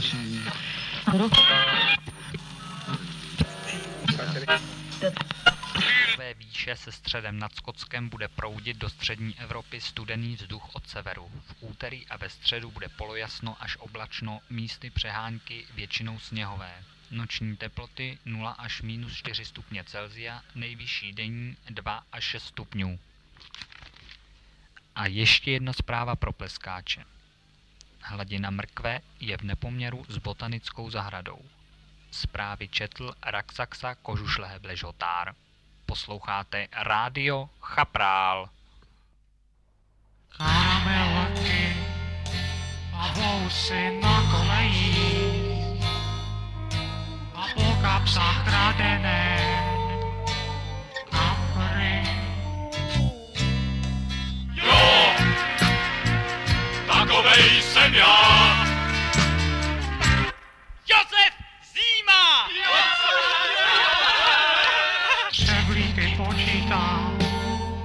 zboží. Ve výše se středem nad Skotskem bude proudit do střední Evropy studený vzduch od severu. V úterý a ve středu bude polojasno až oblačno, místy přehánky většinou sněhové. Noční teploty 0 až minus 4 stupně Celsia, nejvyšší denní 2 až 6 stupňů. A ještě jedna zpráva pro pleskáče. Hladina mrkve je v nepoměru s botanickou zahradou. Zprávy četl Raxaxa Kožušlehe Bležotár. Posloucháte Rádio Chaprál. Karamelky a vousy na kolejích a po kapsách kradené kapry. Jo, takovej jsem já. Josef Zíma! Převlíky počítám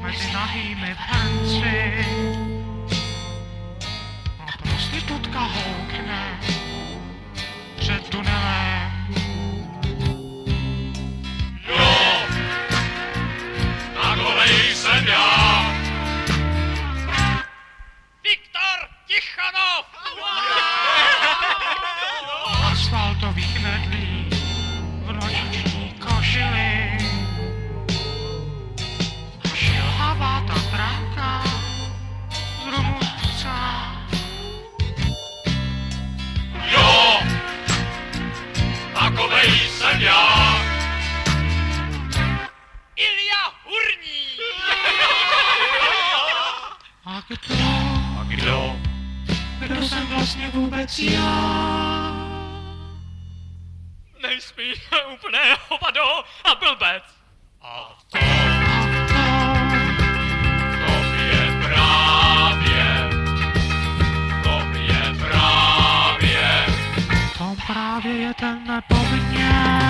mezi nahými v hrnci a prostitutka houkne před tunelem. V noční košili. Šilhavá ta branka z Rumunska. Jo, takovej jsem já. Ilja Hurní! A kdo, A kdo? kdo jsem vlastně vůbec já? Nejspíš úplné hovado a blbec. A to, to je právě, to je právě. to právě je ten nepovinně.